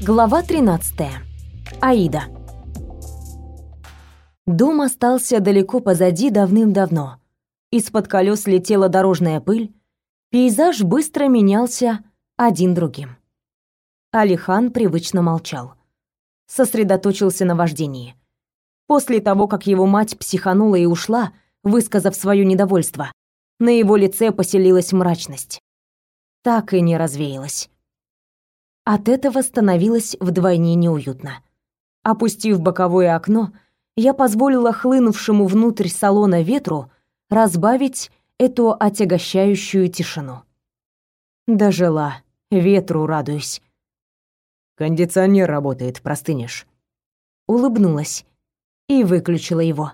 Глава 13. Аида. Дом остался далеко позади давным-давно. Из-под колес летела дорожная пыль, пейзаж быстро менялся один другим. Алихан привычно молчал. Сосредоточился на вождении. После того, как его мать психанула и ушла, высказав свое недовольство, на его лице поселилась мрачность. Так и не развеялась. От этого становилось вдвойне неуютно. Опустив боковое окно, я позволила хлынувшему внутрь салона ветру разбавить эту отягощающую тишину. Дожила, ветру радуюсь. Кондиционер работает, простынешь. Улыбнулась и выключила его.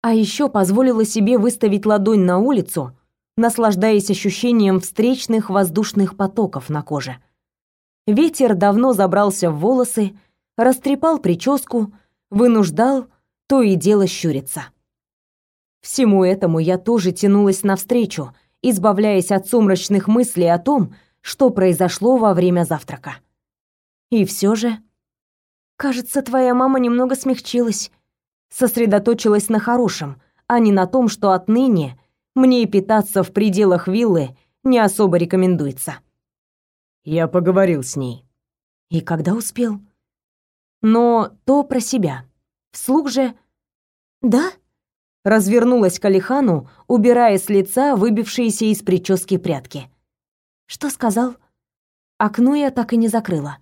А еще позволила себе выставить ладонь на улицу, наслаждаясь ощущением встречных воздушных потоков на коже. Ветер давно забрался в волосы, растрепал прическу, вынуждал то и дело щуриться. Всему этому я тоже тянулась навстречу, избавляясь от сумрачных мыслей о том, что произошло во время завтрака. И все же... Кажется, твоя мама немного смягчилась, сосредоточилась на хорошем, а не на том, что отныне мне питаться в пределах виллы не особо рекомендуется. Я поговорил с ней. И когда успел? Но то про себя. Вслух же... Да? Развернулась к Алихану, убирая с лица выбившиеся из прически прядки. Что сказал? Окно я так и не закрыла.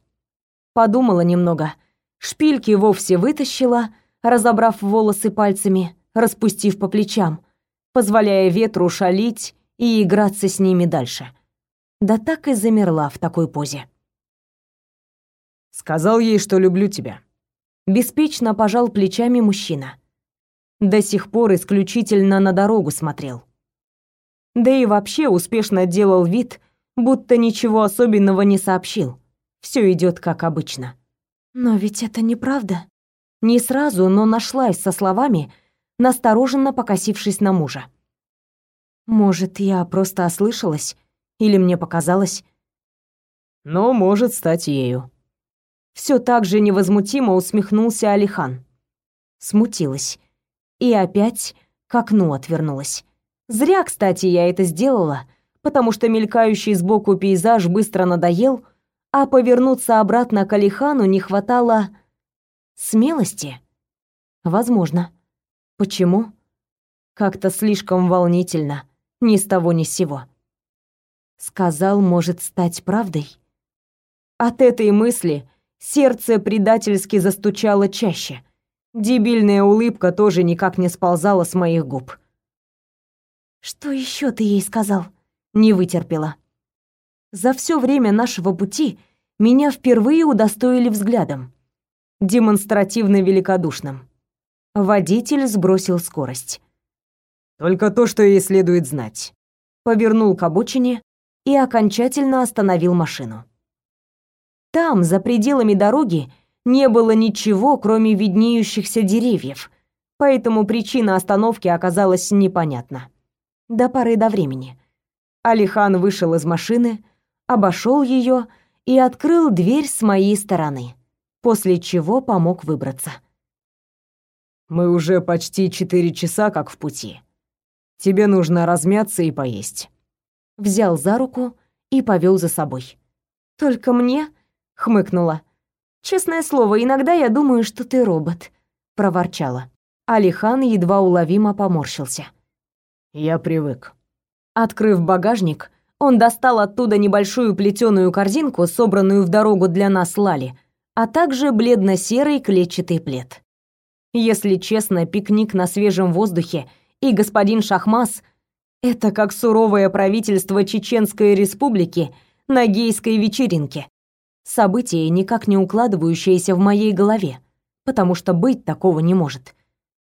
Подумала немного. Шпильки вовсе вытащила, разобрав волосы пальцами, распустив по плечам, позволяя ветру шалить и играться с ними дальше да так и замерла в такой позе. Сказал ей, что люблю тебя. Беспечно пожал плечами мужчина. До сих пор исключительно на дорогу смотрел. Да и вообще успешно делал вид, будто ничего особенного не сообщил. Все идет как обычно. Но ведь это неправда. Не сразу, но нашлась со словами, настороженно покосившись на мужа. Может, я просто ослышалась? Или мне показалось? Но может стать ею. Все так же невозмутимо усмехнулся Алихан. Смутилась. И опять к окну отвернулась. Зря, кстати, я это сделала, потому что мелькающий сбоку пейзаж быстро надоел, а повернуться обратно к Алихану не хватало смелости. Возможно. Почему? Как-то слишком волнительно, ни с того ни с сего сказал, может стать правдой. От этой мысли сердце предательски застучало чаще. Дебильная улыбка тоже никак не сползала с моих губ. Что еще ты ей сказал? Не вытерпела. За все время нашего пути меня впервые удостоили взглядом, демонстративно великодушным. Водитель сбросил скорость. Только то, что ей следует знать. Повернул к обочине, и окончательно остановил машину. Там, за пределами дороги, не было ничего, кроме виднеющихся деревьев, поэтому причина остановки оказалась непонятна. До поры до времени. Алихан вышел из машины, обошел ее и открыл дверь с моей стороны, после чего помог выбраться. «Мы уже почти четыре часа как в пути. Тебе нужно размяться и поесть» взял за руку и повел за собой. «Только мне?» — хмыкнула. «Честное слово, иногда я думаю, что ты робот», — проворчала. Алихан едва уловимо поморщился. «Я привык». Открыв багажник, он достал оттуда небольшую плетеную корзинку, собранную в дорогу для нас Лали, а также бледно-серый клетчатый плед. Если честно, пикник на свежем воздухе и господин Шахмас это как суровое правительство Чеченской республики на гейской вечеринке. Событие, никак не укладывающееся в моей голове, потому что быть такого не может.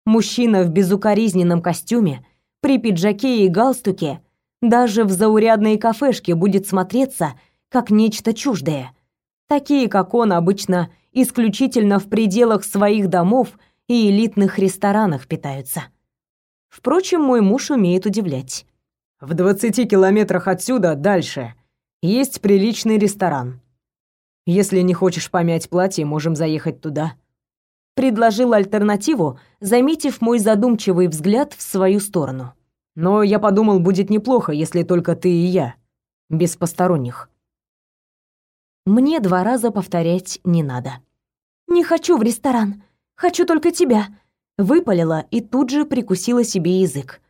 Мужчина в безукоризненном костюме, при пиджаке и галстуке, даже в заурядной кафешке будет смотреться как нечто чуждое. Такие, как он, обычно исключительно в пределах своих домов и элитных ресторанах питаются. Впрочем, мой муж умеет удивлять. В 20 километрах отсюда, дальше, есть приличный ресторан. Если не хочешь помять платье, можем заехать туда. Предложил альтернативу, заметив мой задумчивый взгляд в свою сторону. Но я подумал, будет неплохо, если только ты и я, без посторонних. Мне два раза повторять не надо. Не хочу в ресторан. Хочу только тебя, выпалила и тут же прикусила себе язык.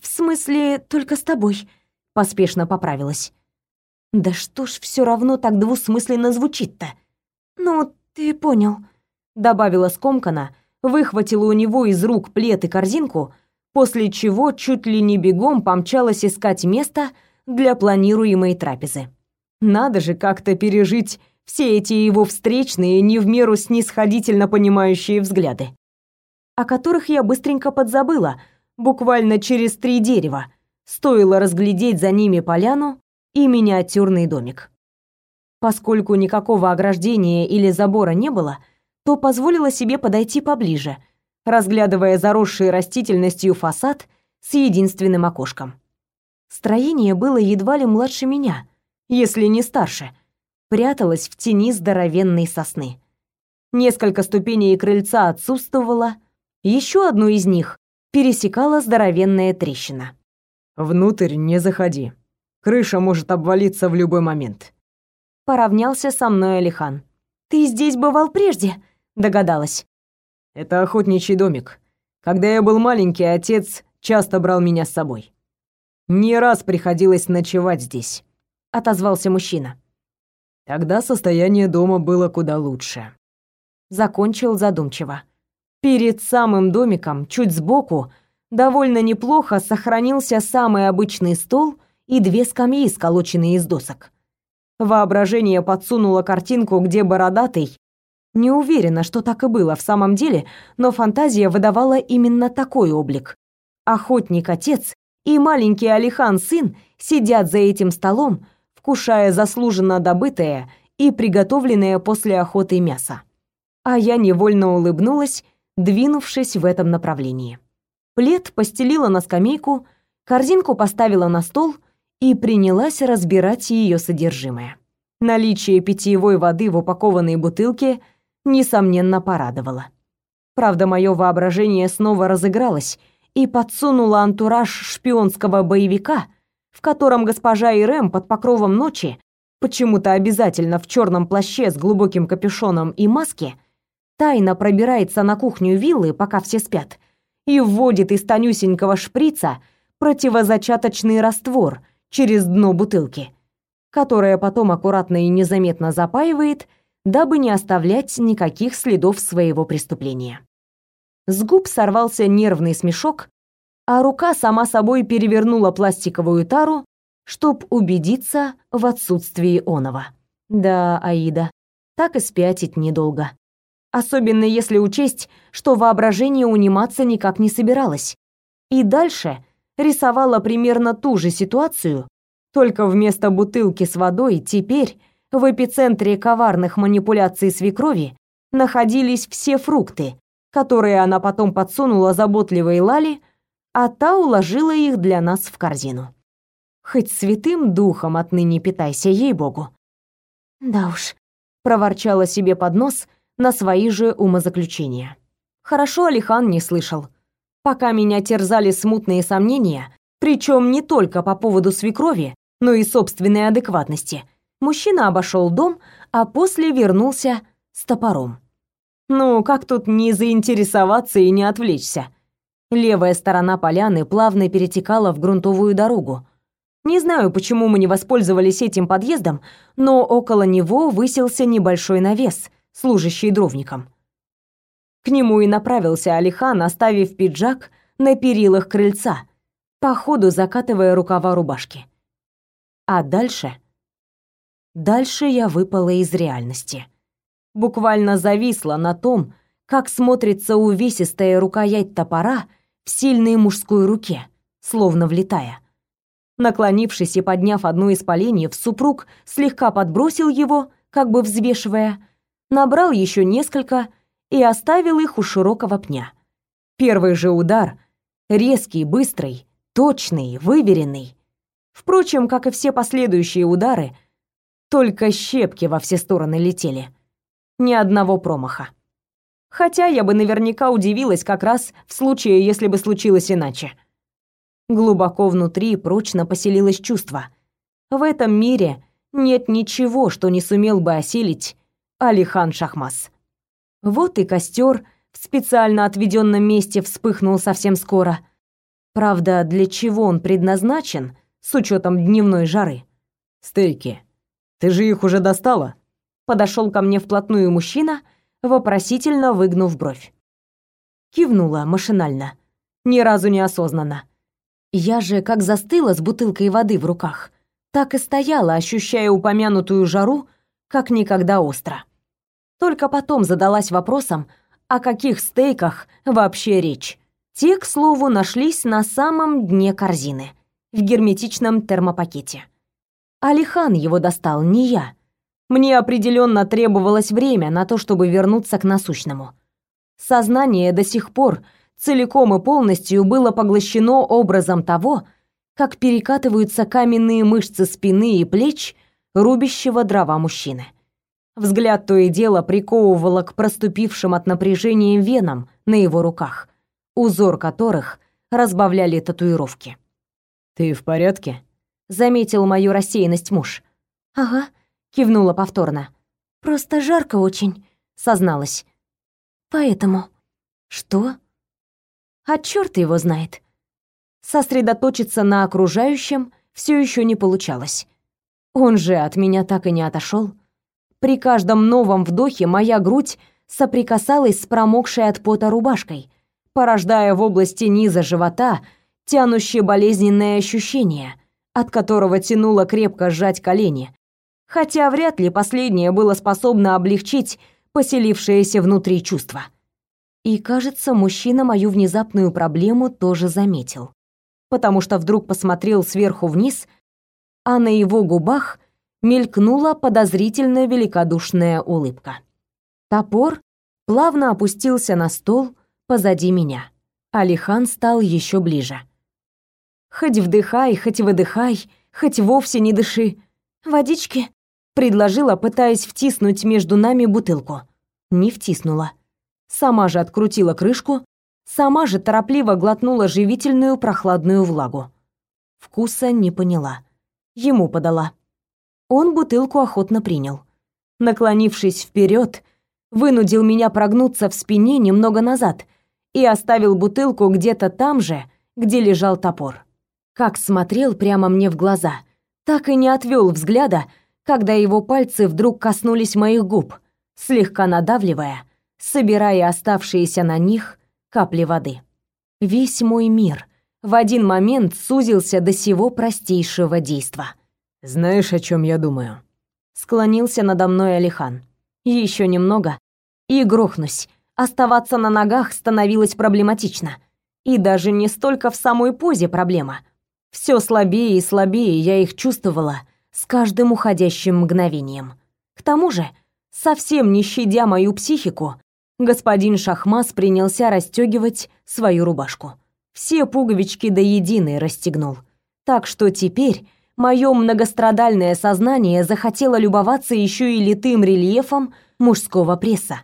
В смысле, только с тобой, поспешно поправилась. Да что ж все равно так двусмысленно звучит-то? Ну, ты понял, добавила скомкана, выхватила у него из рук плед и корзинку, после чего чуть ли не бегом помчалась искать место для планируемой трапезы. Надо же как-то пережить все эти его встречные, не в меру снисходительно понимающие взгляды, о которых я быстренько подзабыла, буквально через три дерева, стоило разглядеть за ними поляну и миниатюрный домик. Поскольку никакого ограждения или забора не было, то позволила себе подойти поближе, разглядывая заросший растительностью фасад с единственным окошком. Строение было едва ли младше меня, если не старше, пряталось в тени здоровенной сосны. Несколько ступеней крыльца отсутствовало, еще одну из них пересекала здоровенная трещина. «Внутрь не заходи. Крыша может обвалиться в любой момент». Поравнялся со мной Алихан. «Ты здесь бывал прежде?» — догадалась. «Это охотничий домик. Когда я был маленький, отец часто брал меня с собой. Не раз приходилось ночевать здесь», — отозвался мужчина. Тогда состояние дома было куда лучше. Закончил задумчиво. Перед самым домиком, чуть сбоку, довольно неплохо сохранился самый обычный стол и две скамьи, сколоченные из досок. Воображение подсунуло картинку, где бородатый не уверена, что так и было в самом деле, но фантазия выдавала именно такой облик. Охотник-отец и маленький Алихан-сын сидят за этим столом, вкушая заслуженно добытое и приготовленное после охоты мясо. А я невольно улыбнулась двинувшись в этом направлении. Плед постелила на скамейку, корзинку поставила на стол и принялась разбирать ее содержимое. Наличие питьевой воды в упакованной бутылке несомненно порадовало. Правда, мое воображение снова разыгралось и подсунуло антураж шпионского боевика, в котором госпожа Ирэм под покровом ночи, почему-то обязательно в черном плаще с глубоким капюшоном и маске, тайно пробирается на кухню виллы, пока все спят, и вводит из тонюсенького шприца противозачаточный раствор через дно бутылки, которое потом аккуратно и незаметно запаивает, дабы не оставлять никаких следов своего преступления. С губ сорвался нервный смешок, а рука сама собой перевернула пластиковую тару, чтоб убедиться в отсутствии оного. Да, Аида, так и спятить недолго особенно если учесть, что воображение униматься никак не собиралось. И дальше рисовала примерно ту же ситуацию, только вместо бутылки с водой теперь в эпицентре коварных манипуляций свекрови находились все фрукты, которые она потом подсунула заботливой Лали, а та уложила их для нас в корзину. Хоть святым духом отныне питайся, ей-богу. Да уж, проворчала себе под нос — на свои же умозаключения. Хорошо Алихан не слышал. Пока меня терзали смутные сомнения, причем не только по поводу свекрови, но и собственной адекватности, мужчина обошел дом, а после вернулся с топором. Ну, как тут не заинтересоваться и не отвлечься? Левая сторона поляны плавно перетекала в грунтовую дорогу. Не знаю, почему мы не воспользовались этим подъездом, но около него высился небольшой навес — служащий дровником. К нему и направился Алихан, оставив пиджак на перилах крыльца, по ходу закатывая рукава рубашки. А дальше... Дальше я выпала из реальности. Буквально зависла на том, как смотрится увесистая рукоять топора в сильной мужской руке, словно влетая. Наклонившись и подняв одну из поленьев, супруг слегка подбросил его, как бы взвешивая, набрал еще несколько и оставил их у широкого пня. Первый же удар, резкий, быстрый, точный, выверенный. Впрочем, как и все последующие удары, Только щепки во все стороны летели. Ни одного промаха. Хотя я бы наверняка удивилась как раз в случае, если бы случилось иначе. Глубоко внутри прочно поселилось чувство. В этом мире нет ничего, что не сумел бы осилить Алихан Шахмас. Вот и костер в специально отведенном месте вспыхнул совсем скоро. Правда, для чего он предназначен, с учетом дневной жары? «Стейки. Ты же их уже достала?» Подошел ко мне вплотную мужчина, вопросительно выгнув бровь. Кивнула машинально, ни разу не осознанно. Я же как застыла с бутылкой воды в руках, так и стояла, ощущая упомянутую жару, как никогда остро. Только потом задалась вопросом, о каких стейках вообще речь. Те, к слову, нашлись на самом дне корзины, в герметичном термопакете. Алихан его достал, не я. Мне определенно требовалось время на то, чтобы вернуться к насущному. Сознание до сих пор целиком и полностью было поглощено образом того, как перекатываются каменные мышцы спины и плеч рубящего дрова мужчины. Взгляд то и дело приковывало к проступившим от напряжения венам на его руках, узор которых разбавляли татуировки. «Ты в порядке?» — заметил мою рассеянность муж. «Ага», — кивнула повторно. «Просто жарко очень», — созналась. «Поэтому...» «Что?» «А чёрт его знает». Сосредоточиться на окружающем все еще не получалось. Он же от меня так и не отошел. При каждом новом вдохе моя грудь соприкасалась с промокшей от пота рубашкой, порождая в области низа живота тянущее болезненное ощущение, от которого тянуло крепко сжать колени, хотя вряд ли последнее было способно облегчить поселившееся внутри чувство. И, кажется, мужчина мою внезапную проблему тоже заметил, потому что вдруг посмотрел сверху вниз, а на его губах мелькнула подозрительно великодушная улыбка. Топор плавно опустился на стол позади меня. Алихан стал еще ближе. Хоть вдыхай, хоть выдыхай, хоть вовсе не дыши. Водички, предложила, пытаясь втиснуть между нами бутылку. Не втиснула. Сама же открутила крышку, сама же торопливо глотнула живительную прохладную влагу. Вкуса не поняла. Ему подала. Он бутылку охотно принял. Наклонившись вперед, вынудил меня прогнуться в спине немного назад и оставил бутылку где-то там же, где лежал топор. Как смотрел прямо мне в глаза, так и не отвел взгляда, когда его пальцы вдруг коснулись моих губ, слегка надавливая, собирая оставшиеся на них капли воды. Весь мой мир в один момент сузился до сего простейшего действа — знаешь, о чем я думаю? Склонился надо мной Алихан. Еще немного и грохнусь. Оставаться на ногах становилось проблематично. И даже не столько в самой позе проблема. Все слабее и слабее я их чувствовала с каждым уходящим мгновением. К тому же, совсем не щадя мою психику, господин Шахмас принялся расстегивать свою рубашку. Все пуговички до единой расстегнул. Так что теперь мое многострадальное сознание захотело любоваться еще и литым рельефом мужского пресса.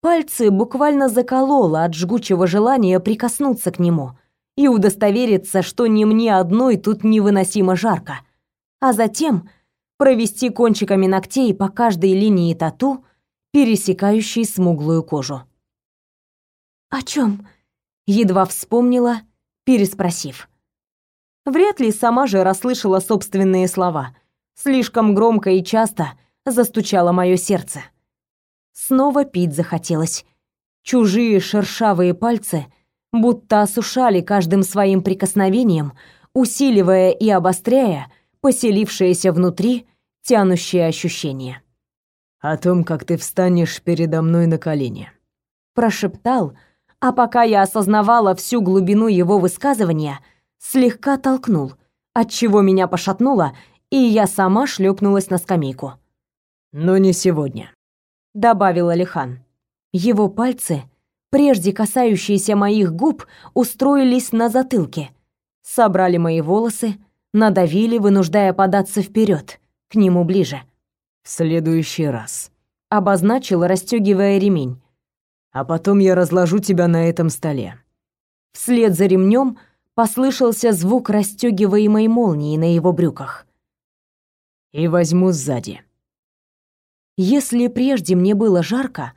Пальцы буквально закололо от жгучего желания прикоснуться к нему и удостовериться, что не мне одной тут невыносимо жарко, а затем провести кончиками ногтей по каждой линии тату, пересекающей смуглую кожу. «О чем?» — едва вспомнила, переспросив. Вряд ли сама же расслышала собственные слова. Слишком громко и часто застучало мое сердце. Снова пить захотелось. Чужие шершавые пальцы будто осушали каждым своим прикосновением, усиливая и обостряя поселившееся внутри тянущее ощущение. «О том, как ты встанешь передо мной на колени», — прошептал, а пока я осознавала всю глубину его высказывания — слегка толкнул, отчего меня пошатнуло, и я сама шлепнулась на скамейку. «Но не сегодня», — добавил Алихан. Его пальцы, прежде касающиеся моих губ, устроились на затылке, собрали мои волосы, надавили, вынуждая податься вперед, к нему ближе. В следующий раз. Обозначил, расстегивая ремень. А потом я разложу тебя на этом столе. Вслед за ремнем послышался звук расстегиваемой молнии на его брюках. И возьму сзади. Если прежде мне было жарко,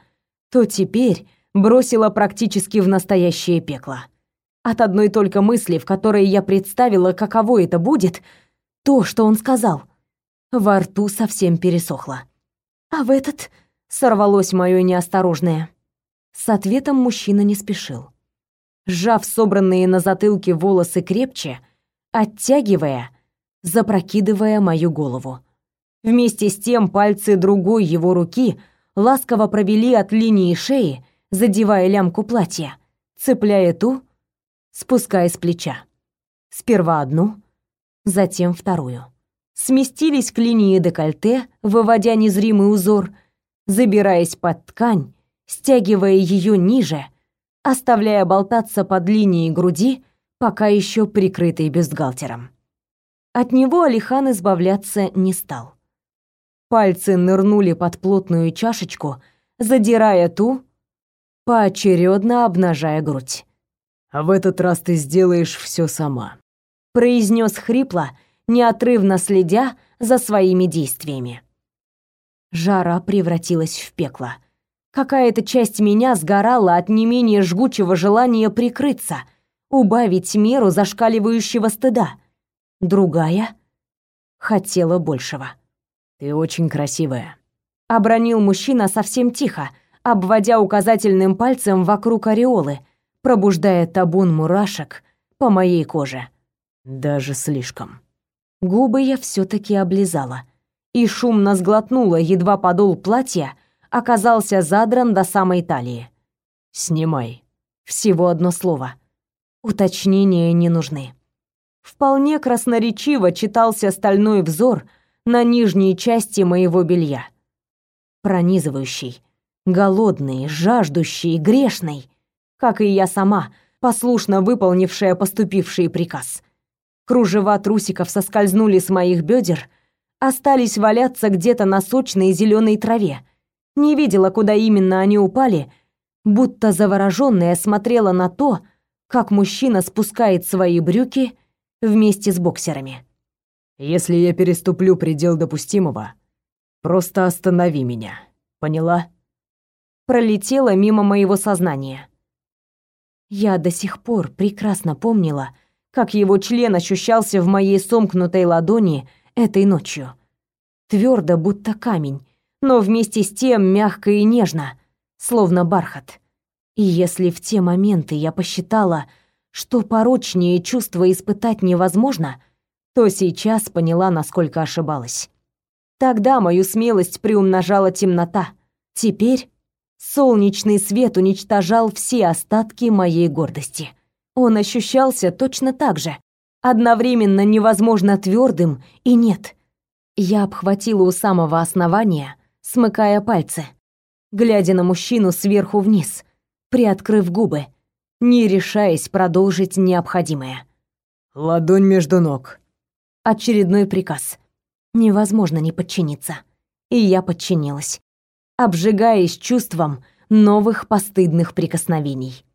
то теперь бросило практически в настоящее пекло. От одной только мысли, в которой я представила, каково это будет, то, что он сказал, во рту совсем пересохло. А в этот сорвалось мое неосторожное. С ответом мужчина не спешил. Сжав собранные на затылке волосы крепче, оттягивая, запрокидывая мою голову. Вместе с тем пальцы другой его руки ласково провели от линии шеи, задевая лямку платья, цепляя ту, спуская с плеча. Сперва одну, затем вторую. Сместились к линии декольте, выводя незримый узор, забираясь под ткань, стягивая ее ниже, оставляя болтаться под линией груди, пока еще прикрытой бюстгальтером. От него Алихан избавляться не стал. Пальцы нырнули под плотную чашечку, задирая ту, поочередно обнажая грудь. «А в этот раз ты сделаешь все сама», — произнес хрипло, неотрывно следя за своими действиями. Жара превратилась в пекло. Какая-то часть меня сгорала от не менее жгучего желания прикрыться, убавить меру зашкаливающего стыда. Другая хотела большего. Ты очень красивая, обронил мужчина совсем тихо, обводя указательным пальцем вокруг ореолы, пробуждая табун мурашек по моей коже. Даже слишком. Губы я все таки облизала и шумно сглотнула, едва подол платья оказался задран до самой талии. Снимай. Всего одно слово. Уточнения не нужны. Вполне красноречиво читался стальной взор на нижней части моего белья. Пронизывающий, голодный, жаждущий, грешный, как и я сама, послушно выполнившая поступивший приказ. Кружева трусиков соскользнули с моих бедер, остались валяться где-то на сочной зеленой траве. Не видела, куда именно они упали, будто завороженная смотрела на то, как мужчина спускает свои брюки вместе с боксерами. Если я переступлю предел допустимого, просто останови меня. Поняла? Пролетела мимо моего сознания. Я до сих пор прекрасно помнила, как его член ощущался в моей сомкнутой ладони этой ночью. Твердо, будто камень, но вместе с тем мягко и нежно, словно бархат. И если в те моменты я посчитала, что порочнее чувства испытать невозможно — то сейчас поняла, насколько ошибалась. Тогда мою смелость приумножала темнота. Теперь солнечный свет уничтожал все остатки моей гордости. Он ощущался точно так же, одновременно невозможно твердым и нет. Я обхватила у самого основания, смыкая пальцы, глядя на мужчину сверху вниз, приоткрыв губы, не решаясь продолжить необходимое. «Ладонь между ног», Очередной приказ. Невозможно не подчиниться. И я подчинилась, обжигаясь чувством новых постыдных прикосновений.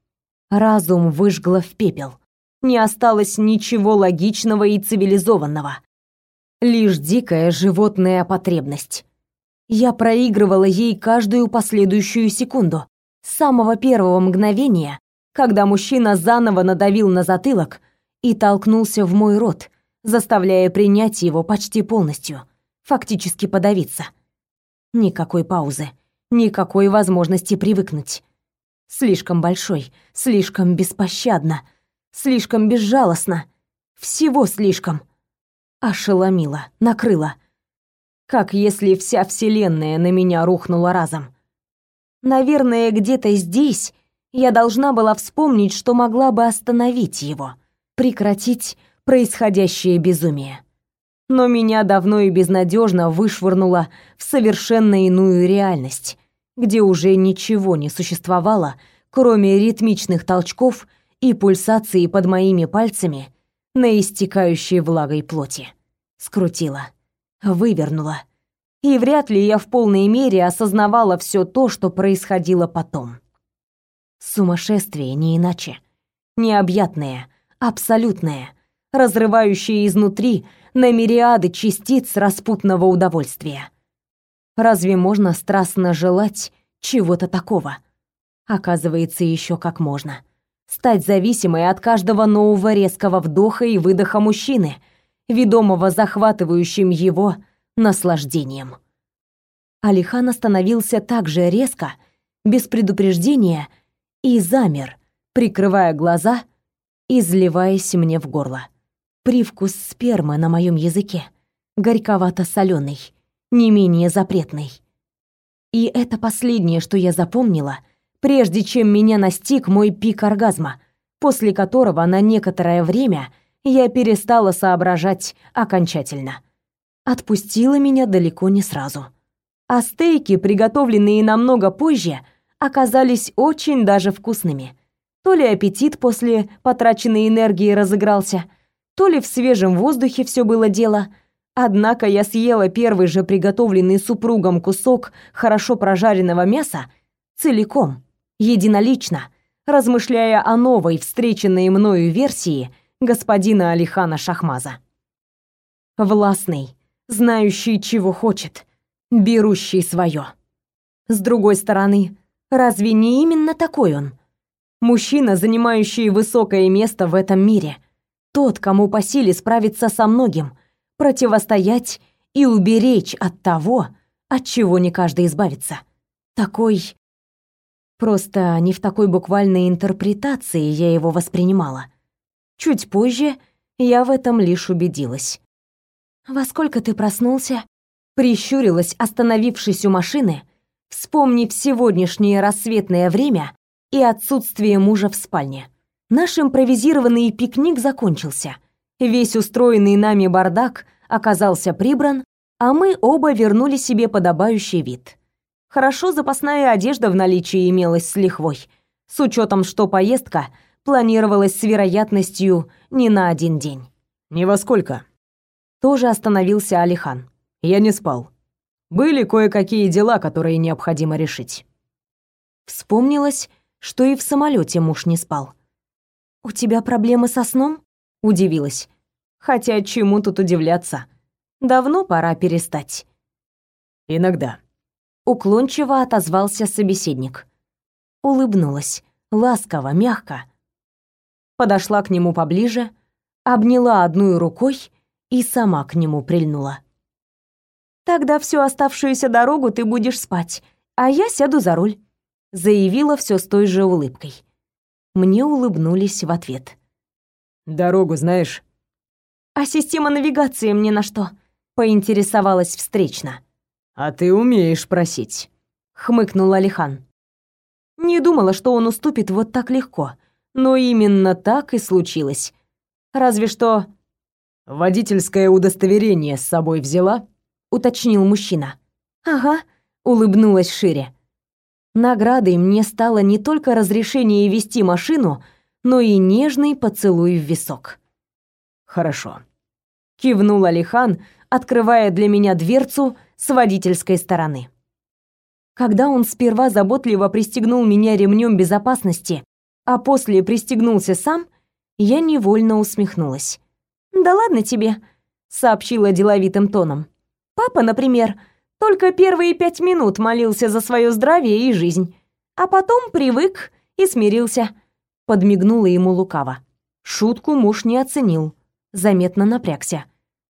Разум выжгло в пепел. Не осталось ничего логичного и цивилизованного. Лишь дикая животная потребность. Я проигрывала ей каждую последующую секунду. С самого первого мгновения, когда мужчина заново надавил на затылок и толкнулся в мой рот, заставляя принять его почти полностью, фактически подавиться. Никакой паузы, никакой возможности привыкнуть. Слишком большой, слишком беспощадно, слишком безжалостно, всего слишком. Ошеломила, накрыла. Как если вся вселенная на меня рухнула разом. Наверное, где-то здесь я должна была вспомнить, что могла бы остановить его, прекратить происходящее безумие. Но меня давно и безнадежно вышвырнуло в совершенно иную реальность, где уже ничего не существовало, кроме ритмичных толчков и пульсации под моими пальцами на истекающей влагой плоти. Скрутила, вывернула, и вряд ли я в полной мере осознавала все то, что происходило потом. Сумасшествие не иначе. Необъятное, абсолютное, разрывающее изнутри на мириады частиц распутного удовольствия. Разве можно страстно желать чего-то такого? Оказывается, еще как можно. Стать зависимой от каждого нового резкого вдоха и выдоха мужчины, ведомого захватывающим его наслаждением. Алихан остановился так же резко, без предупреждения, и замер, прикрывая глаза, изливаясь мне в горло. Привкус спермы на моем языке, горьковато-соленый, не менее запретный. И это последнее, что я запомнила, прежде чем меня настиг мой пик оргазма, после которого на некоторое время я перестала соображать окончательно. Отпустила меня далеко не сразу. А стейки, приготовленные намного позже, оказались очень даже вкусными. То ли аппетит после потраченной энергии разыгрался, то ли в свежем воздухе все было дело. Однако я съела первый же приготовленный супругом кусок хорошо прожаренного мяса целиком, единолично, размышляя о новой встреченной мною версии господина Алихана Шахмаза. Властный, знающий, чего хочет, берущий свое. С другой стороны, разве не именно такой он? Мужчина, занимающий высокое место в этом мире. Тот, кому по силе справиться со многим, противостоять и уберечь от того, от чего не каждый избавится. Такой... Просто не в такой буквальной интерпретации я его воспринимала. Чуть позже я в этом лишь убедилась. «Во сколько ты проснулся?» Прищурилась, остановившись у машины, вспомнив сегодняшнее рассветное время и отсутствие мужа в спальне. Наш импровизированный пикник закончился. Весь устроенный нами бардак оказался прибран, а мы оба вернули себе подобающий вид. Хорошо запасная одежда в наличии имелась с лихвой, с учетом, что поездка планировалась с вероятностью не на один день. «Не во сколько?» тоже остановился Алихан. Я не спал. Были кое-какие дела, которые необходимо решить. Вспомнилось, что и в самолете муж не спал. «У тебя проблемы со сном?» — удивилась. «Хотя чему тут удивляться? Давно пора перестать». «Иногда». Уклончиво отозвался собеседник. Улыбнулась, ласково, мягко. Подошла к нему поближе, обняла одной рукой и сама к нему прильнула. «Тогда всю оставшуюся дорогу ты будешь спать, а я сяду за руль», заявила все с той же улыбкой. Мне улыбнулись в ответ. «Дорогу знаешь?» «А система навигации мне на что?» поинтересовалась встречно. «А ты умеешь просить», — хмыкнул Алихан. Не думала, что он уступит вот так легко, но именно так и случилось. Разве что «Водительское удостоверение с собой взяла?» — уточнил мужчина. «Ага», — улыбнулась шире. Наградой мне стало не только разрешение вести машину, но и нежный поцелуй в висок. «Хорошо», — кивнул Алихан, открывая для меня дверцу с водительской стороны. Когда он сперва заботливо пристегнул меня ремнем безопасности, а после пристегнулся сам, я невольно усмехнулась. «Да ладно тебе», — сообщила деловитым тоном. «Папа, например, только первые пять минут молился за свое здравие и жизнь, а потом привык и смирился». Подмигнула ему лукаво. Шутку муж не оценил, заметно напрягся.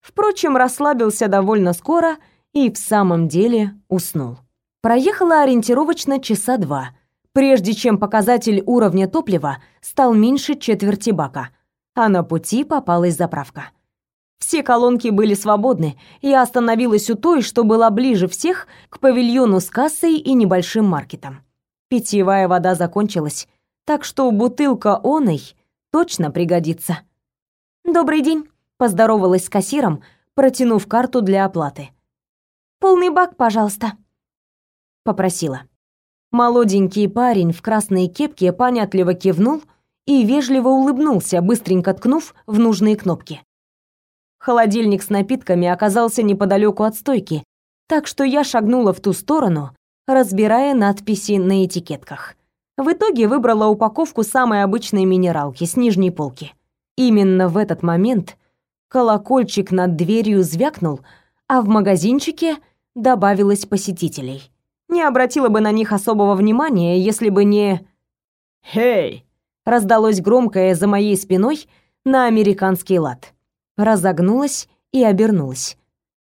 Впрочем, расслабился довольно скоро и в самом деле уснул. Проехала ориентировочно часа два, прежде чем показатель уровня топлива стал меньше четверти бака — а на пути попалась заправка. Все колонки были свободны, я остановилась у той, что была ближе всех к павильону с кассой и небольшим маркетом. Питьевая вода закончилась, так что бутылка оной точно пригодится. «Добрый день», — поздоровалась с кассиром, протянув карту для оплаты. «Полный бак, пожалуйста», — попросила. Молоденький парень в красной кепке понятливо кивнул — и вежливо улыбнулся, быстренько ткнув в нужные кнопки. Холодильник с напитками оказался неподалеку от стойки, Так что я шагнула в ту сторону, разбирая надписи на этикетках. В итоге выбрала упаковку самой обычной минералки с нижней полки. Именно в этот момент колокольчик над дверью звякнул, а в магазинчике добавилось посетителей. Не обратила бы на них особого внимания, если бы не... «Хей!» — раздалось громкое за моей спиной на американский лад. Разогнулась и обернулась.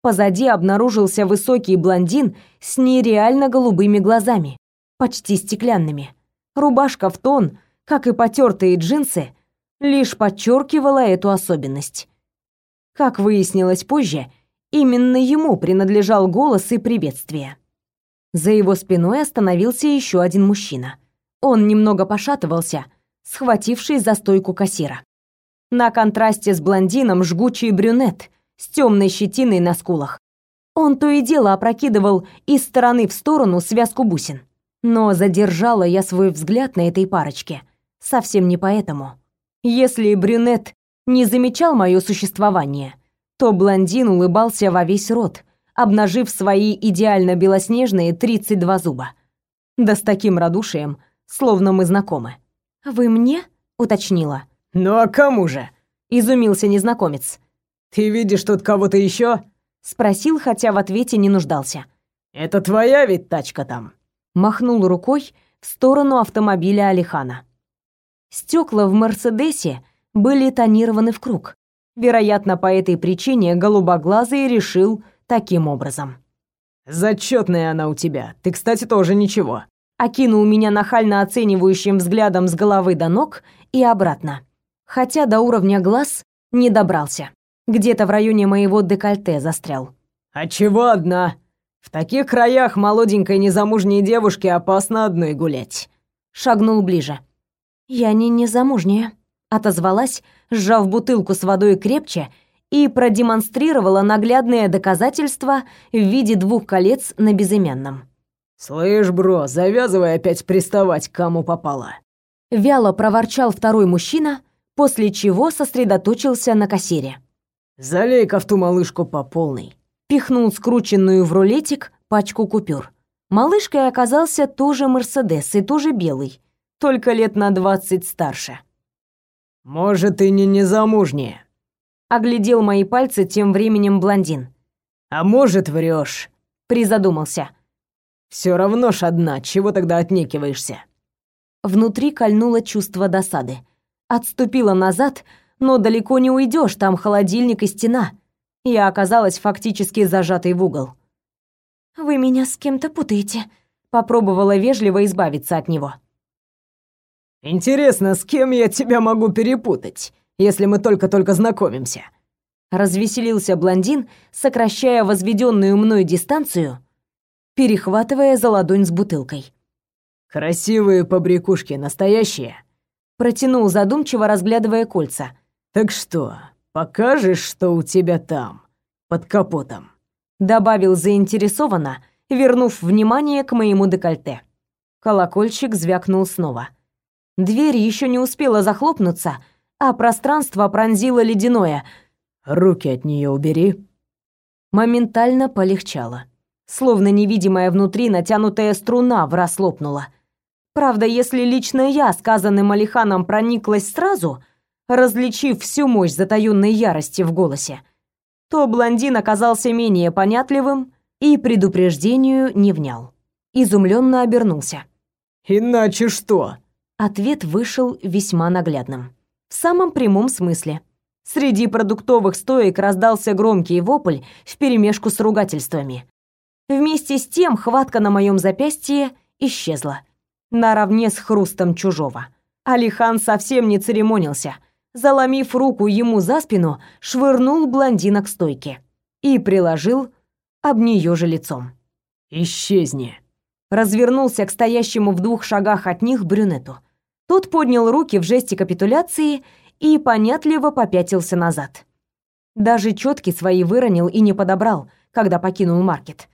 Позади обнаружился высокий блондин с нереально голубыми глазами, почти стеклянными. Рубашка в тон, как и потертые джинсы, лишь подчеркивала эту особенность. Как выяснилось позже, именно ему принадлежал голос и приветствие. За его спиной остановился еще один мужчина. Он немного пошатывался, схватившись за стойку кассира. На контрасте с блондином жгучий брюнет с темной щетиной на скулах. Он то и дело опрокидывал из стороны в сторону связку бусин. Но задержала я свой взгляд на этой парочке совсем не поэтому. Если брюнет не замечал мое существование, то блондин улыбался во весь рот, обнажив свои идеально белоснежные 32 зуба. Да с таким радушием, словно мы знакомы. «Вы мне?» — уточнила. «Ну а кому же?» — изумился незнакомец. «Ты видишь тут кого-то еще?» — спросил, хотя в ответе не нуждался. «Это твоя ведь тачка там?» Махнул рукой в сторону автомобиля Алихана. Стекла в «Мерседесе» были тонированы в круг. Вероятно, по этой причине голубоглазый решил таким образом. Зачетная она у тебя. Ты, кстати, тоже ничего. Окинул меня нахально оценивающим взглядом с головы до ног и обратно. Хотя до уровня глаз не добрался. Где-то в районе моего декольте застрял. А чего одна? В таких краях молоденькой незамужней девушке опасно одной гулять. Шагнул ближе. Я не незамужняя, отозвалась, сжав бутылку с водой крепче и продемонстрировала наглядное доказательство в виде двух колец на безымянном. «Слышь, бро, завязывай опять приставать, кому попало». Вяло проворчал второй мужчина, после чего сосредоточился на кассире. «Залей-ка в ту малышку по полной». Пихнул скрученную в рулетик пачку купюр. Малышкой оказался тоже Мерседес и тоже белый, только лет на двадцать старше. «Может, и не незамужняя», Оглядел мои пальцы тем временем блондин. «А может, врешь?» Призадумался. «Все равно ж одна, чего тогда отнекиваешься?» Внутри кольнуло чувство досады. Отступила назад, но далеко не уйдешь, там холодильник и стена. Я оказалась фактически зажатой в угол. «Вы меня с кем-то путаете», — попробовала вежливо избавиться от него. «Интересно, с кем я тебя могу перепутать?» Если мы только-только знакомимся?» Развеселился блондин, сокращая возведенную мной дистанцию, перехватывая за ладонь с бутылкой. «Красивые побрякушки, настоящие?» Протянул задумчиво, разглядывая кольца. «Так что, покажешь, что у тебя там, под капотом?» Добавил заинтересованно, вернув внимание к моему декольте. Колокольчик звякнул снова. Дверь еще не успела захлопнуться, а пространство пронзило ледяное. «Руки от нее убери». Моментально полегчало. Словно невидимая внутри натянутая струна враз лопнула. Правда, если лично я сказанным Алиханом прониклась сразу, различив всю мощь затаённой ярости в голосе, то блондин оказался менее понятливым и предупреждению не внял. Изумленно обернулся. «Иначе что?» Ответ вышел весьма наглядным в самом прямом смысле. Среди продуктовых стоек раздался громкий вопль вперемешку с ругательствами. Вместе с тем хватка на моем запястье исчезла, наравне с хрустом чужого. Алихан совсем не церемонился. Заломив руку ему за спину, швырнул блондина к стойке и приложил об нее же лицом. «Исчезни!» Развернулся к стоящему в двух шагах от них брюнету. Тот поднял руки в жесте капитуляции и понятливо попятился назад. Даже четки свои выронил и не подобрал, когда покинул маркет.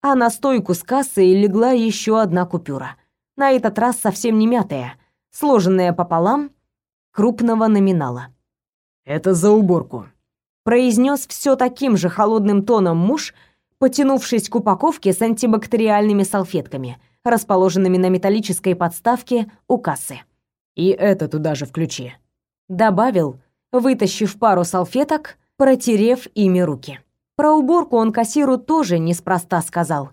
А на стойку с кассой легла еще одна купюра. На этот раз совсем не мятая, сложенная пополам, крупного номинала. «Это за уборку», — произнес все таким же холодным тоном муж, потянувшись к упаковке с антибактериальными салфетками, расположенными на металлической подставке у кассы. «И это туда же включи», — добавил, вытащив пару салфеток, протерев ими руки. Про уборку он кассиру тоже неспроста сказал.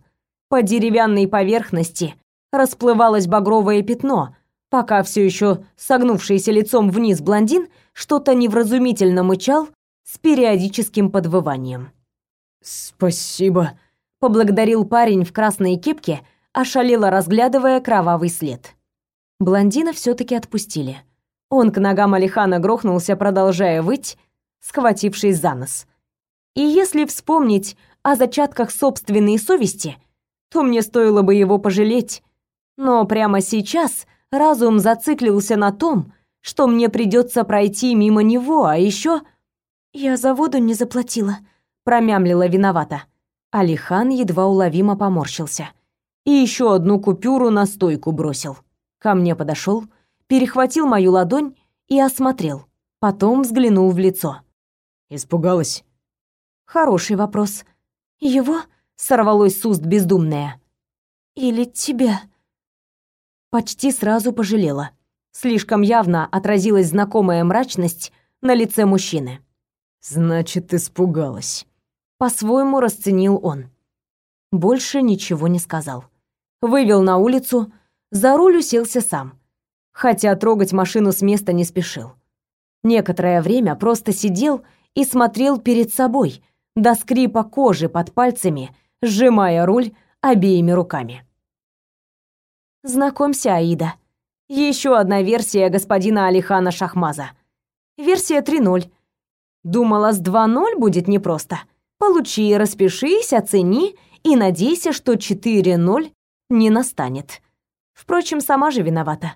По деревянной поверхности расплывалось багровое пятно, пока все еще согнувшийся лицом вниз блондин что-то невразумительно мычал с периодическим подвыванием. «Спасибо», — поблагодарил парень в красной кепке, ошалело разглядывая кровавый след. Блондина все таки отпустили. Он к ногам Алихана грохнулся, продолжая выть, схватившись за нос. И если вспомнить о зачатках собственной совести, то мне стоило бы его пожалеть. Но прямо сейчас разум зациклился на том, что мне придется пройти мимо него, а еще я за воду не заплатила, промямлила виновата. Алихан едва уловимо поморщился и еще одну купюру на стойку бросил. Ко мне подошел, перехватил мою ладонь и осмотрел. Потом взглянул в лицо. Испугалась? Хороший вопрос. Его сорвалось с уст бездумное. Или тебя? Почти сразу пожалела. Слишком явно отразилась знакомая мрачность на лице мужчины. Значит, испугалась. По-своему расценил он. Больше ничего не сказал. Вывел на улицу, за руль уселся сам. Хотя трогать машину с места не спешил. Некоторое время просто сидел и смотрел перед собой, до скрипа кожи под пальцами, сжимая руль обеими руками. Знакомься, Аида. Еще одна версия господина Алихана Шахмаза. Версия 3.0. Думала, с 2.0 будет непросто. Получи, распишись, оцени и надейся, что 4.0 не настанет. Впрочем, сама же виновата.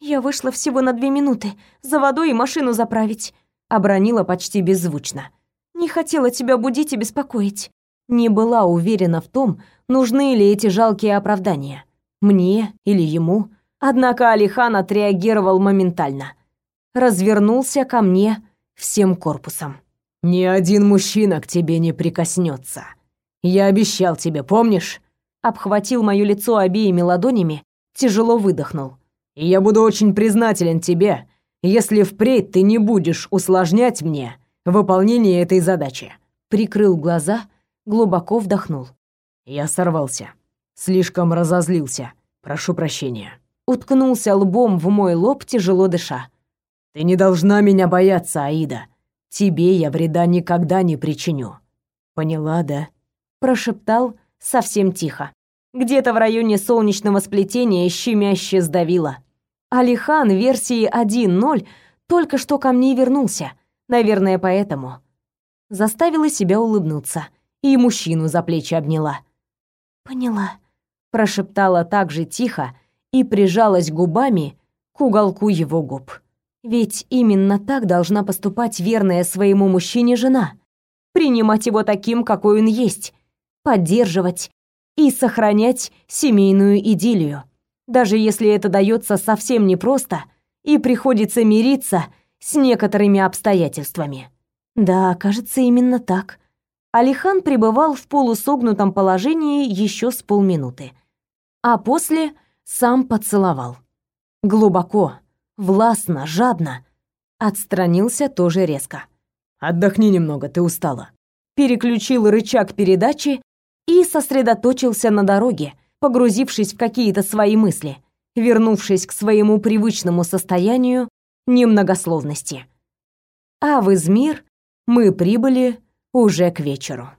Я вышла всего на две минуты за водой и машину заправить, обронила почти беззвучно. Не хотела тебя будить и беспокоить. Не была уверена в том, нужны ли эти жалкие оправдания. Мне или ему. Однако Алихан отреагировал моментально. Развернулся ко мне всем корпусом. «Ни один мужчина к тебе не прикоснется. Я обещал тебе, помнишь?» Обхватил моё лицо обеими ладонями, тяжело выдохнул. «И я буду очень признателен тебе, если впредь ты не будешь усложнять мне выполнение этой задачи». Прикрыл глаза, глубоко вдохнул. Я сорвался. Слишком разозлился. Прошу прощения. Уткнулся лбом в мой лоб, тяжело дыша. Ты не должна меня бояться, Аида. Тебе я вреда никогда не причиню. Поняла, да? Прошептал совсем тихо. Где-то в районе солнечного сплетения щемяще сдавило. Алихан версии 1.0 только что ко мне вернулся. Наверное, поэтому. Заставила себя улыбнуться и мужчину за плечи обняла. «Поняла», — прошептала так же тихо и прижалась губами к уголку его губ. Ведь именно так должна поступать верная своему мужчине жена. Принимать его таким, какой он есть, поддерживать и сохранять семейную идиллию. Даже если это дается совсем непросто и приходится мириться с некоторыми обстоятельствами. Да, кажется, именно так. Алихан пребывал в полусогнутом положении еще с полминуты. А после сам поцеловал. Глубоко, властно, жадно. Отстранился тоже резко. «Отдохни немного, ты устала». Переключил рычаг передачи и сосредоточился на дороге, погрузившись в какие-то свои мысли, вернувшись к своему привычному состоянию немногословности. А в Измир мы прибыли уже к вечеру.